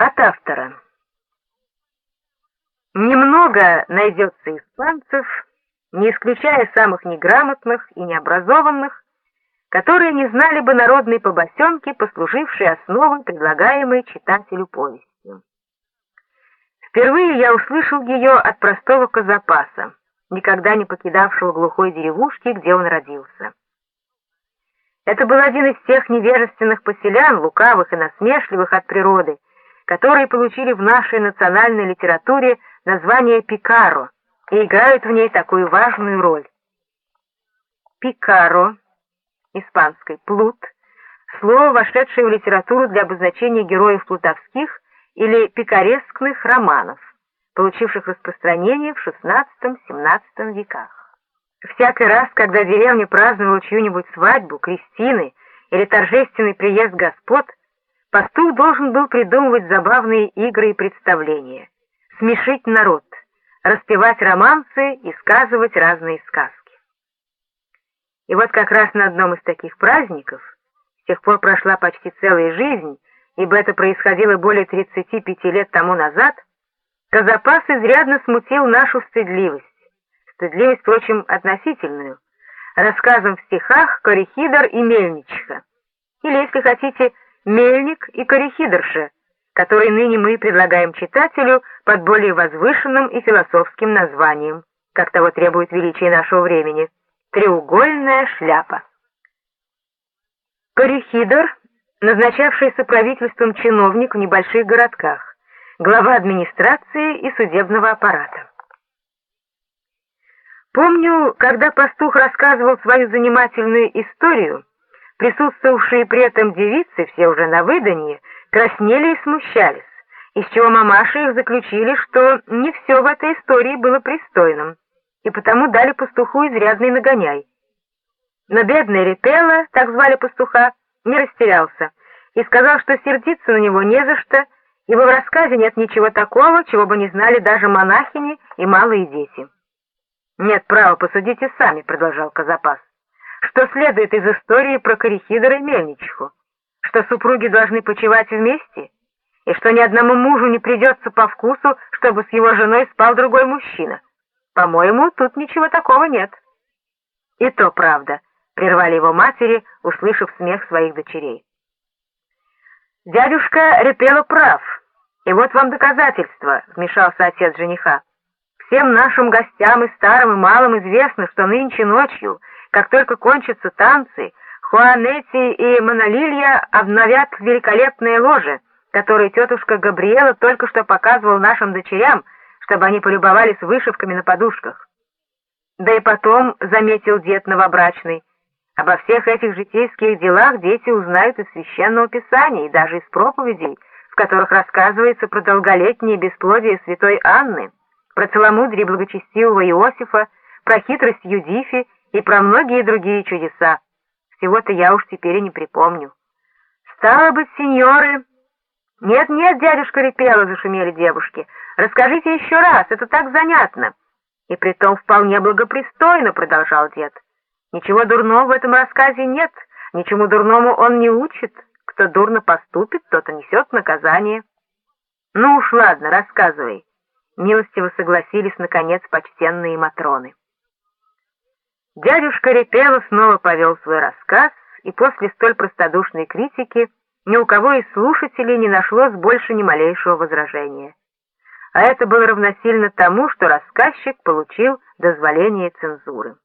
От автора. Немного найдется испанцев, не исключая самых неграмотных и необразованных, которые не знали бы народной побосенки, послужившей основой предлагаемой читателю повести. Впервые я услышал ее от простого казапаса, никогда не покидавшего глухой деревушки, где он родился. Это был один из тех невежественных поселян, лукавых и насмешливых от природы, которые получили в нашей национальной литературе название «пикаро» и играют в ней такую важную роль. «Пикаро» испанской «плут» слово, вошедшее в литературу для обозначения героев плутовских или пикарескных романов, получивших распространение в XVI-XVII веках. Всякий раз, когда деревня праздновала чью-нибудь свадьбу, крестины или торжественный приезд господ, пастух должен был придумывать забавные игры и представления, смешить народ, распевать романсы и сказывать разные сказки. И вот как раз на одном из таких праздников, с тех пор прошла почти целая жизнь, ибо это происходило более 35 лет тому назад, Казапас изрядно смутил нашу стыдливость, стыдливость, впрочем, относительную, рассказом в стихах «Корихидор» и «Мельничиха», или, если хотите, «Мельник» и «Корихидорша», который ныне мы предлагаем читателю под более возвышенным и философским названием, как того требует величие нашего времени, «Треугольная шляпа». Корихидор назначавшийся правительством чиновник в небольших городках, глава администрации и судебного аппарата. Помню, когда пастух рассказывал свою занимательную историю, присутствовавшие при этом девицы, все уже на выданье, краснели и смущались, из чего мамаши их заключили, что не все в этой истории было пристойным, и потому дали пастуху изрядный нагоняй. Но бедный Репела, так звали пастуха, не растерялся и сказал, что сердиться на него не за что, ибо в рассказе нет ничего такого, чего бы не знали даже монахини и малые дети. «Нет права, посудите сами», — продолжал Казапас. «Что следует из истории про Корихидора и Мельничиху? Что супруги должны почивать вместе? И что ни одному мужу не придется по вкусу, чтобы с его женой спал другой мужчина? По-моему, тут ничего такого нет». «И то правда», прервали его матери, услышав смех своих дочерей. «Дядюшка Репело прав, и вот вам доказательство», — вмешался отец жениха. «Всем нашим гостям, и старым, и малым известно, что нынче ночью, как только кончатся танцы, Хуанетти и Монолилья обновят великолепные ложи, которые тетушка Габриэла только что показывала нашим дочерям, чтобы они полюбовались вышивками на подушках. Да и потом, — заметил дед новобрачный, Обо всех этих житейских делах дети узнают из Священного Писания и даже из проповедей, в которых рассказывается про долголетнее бесплодие святой Анны, про целомудрие благочестивого Иосифа, про хитрость Юдифи и про многие другие чудеса. Всего-то я уж теперь и не припомню. Стало быть, сеньоры... Нет-нет, дядюшка Репела, зашумели девушки. Расскажите еще раз, это так занятно. И притом вполне благопристойно, продолжал дед. Ничего дурного в этом рассказе нет, ничему дурному он не учит. Кто дурно поступит, тот и несет наказание. Ну уж ладно, рассказывай. Милостиво согласились, наконец, почтенные Матроны. Дядюшка Репело снова повел свой рассказ, и после столь простодушной критики ни у кого из слушателей не нашлось больше ни малейшего возражения. А это было равносильно тому, что рассказчик получил дозволение цензуры.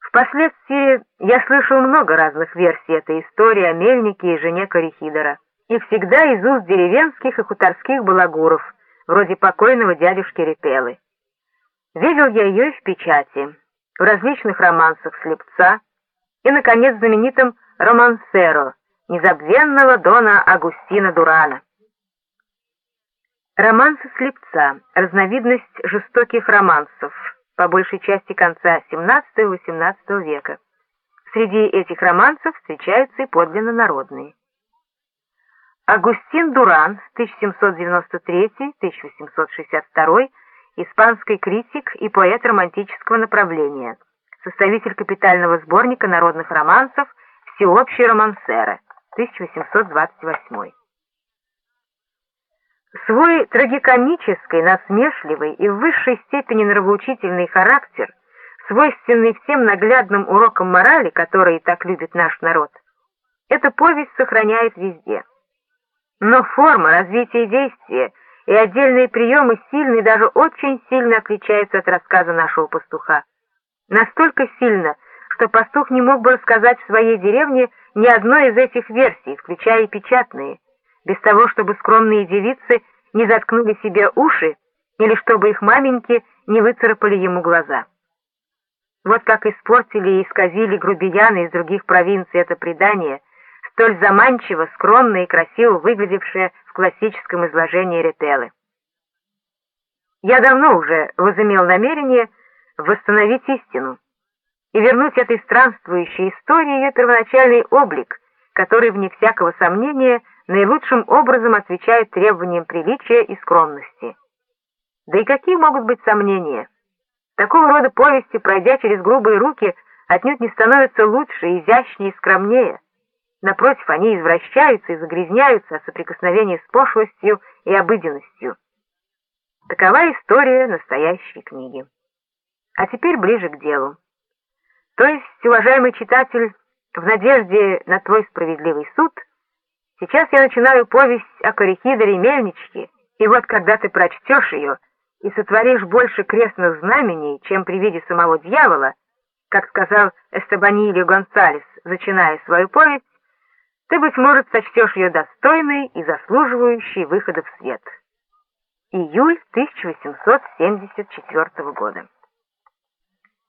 Впоследствии я слышал много разных версий этой истории о мельнике и жене Корихидора, и всегда из уст деревенских и хуторских балагуров, вроде покойного дядюшки Репелы. Видел я ее и в печати, в различных романсах Слепца и, наконец, в знаменитом «Романсеро» незабвенного Дона Агустина Дурана. Романсы Слепца — разновидность жестоких романсов — по большей части конца XVII-XVIII века. Среди этих романсов встречаются и подлинно народные. Агустин Дуран, 1793-1862, испанский критик и поэт романтического направления, составитель капитального сборника народных романсов «Всеобщие романсеры», 1828. Свой трагикомический, насмешливый и в высшей степени нравоучительный характер, свойственный всем наглядным урокам морали, которые так любит наш народ, эта повесть сохраняет везде. Но форма, развитие действия и отдельные приемы сильно даже очень сильно отличаются от рассказа нашего пастуха. Настолько сильно, что пастух не мог бы рассказать в своей деревне ни одной из этих версий, включая и печатные, без того, чтобы скромные девицы не заткнули себе уши или чтобы их маменьки не выцарапали ему глаза. Вот как испортили и исказили грубияны из других провинций это предание, столь заманчиво, скромно и красиво выглядевшее классическом изложении Ретелы. Я давно уже возымел намерение восстановить истину и вернуть этой странствующей истории ее первоначальный облик, который, вне всякого сомнения, наилучшим образом отвечает требованиям приличия и скромности. Да и какие могут быть сомнения? Такого рода повести, пройдя через грубые руки, отнюдь не становятся лучше, изящнее и скромнее. Напротив, они извращаются и загрязняются от соприкосновения с пошлостью и обыденностью. Такова история настоящей книги. А теперь ближе к делу. То есть, уважаемый читатель, в надежде на твой справедливый суд – Сейчас я начинаю повесть о Корихидоре Мельничке, и вот когда ты прочтешь ее и сотворишь больше крестных знамений, чем при виде самого дьявола, как сказал Эстебанилио Гонсалес, начиная свою повесть, ты, быть может, сочтешь ее достойной и заслуживающей выхода в свет. Июль 1874 года.